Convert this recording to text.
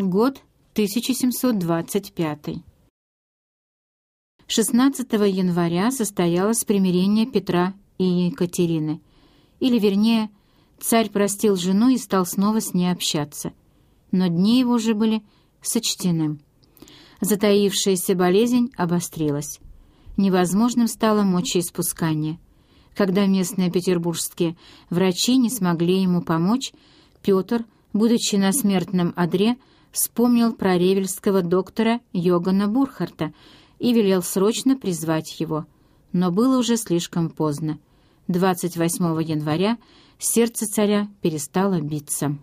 Год 1725. 16 января состоялось примирение Петра и Екатерины. Или, вернее, царь простил жену и стал снова с ней общаться. Но дни его уже были сочтены. Затаившаяся болезнь обострилась. Невозможным стало мочеиспускание. Когда местные петербургские врачи не смогли ему помочь, Петр, будучи на смертном одре, вспомнил про ревельского доктора Йогана Бурхарта и велел срочно призвать его. Но было уже слишком поздно. 28 января сердце царя перестало биться.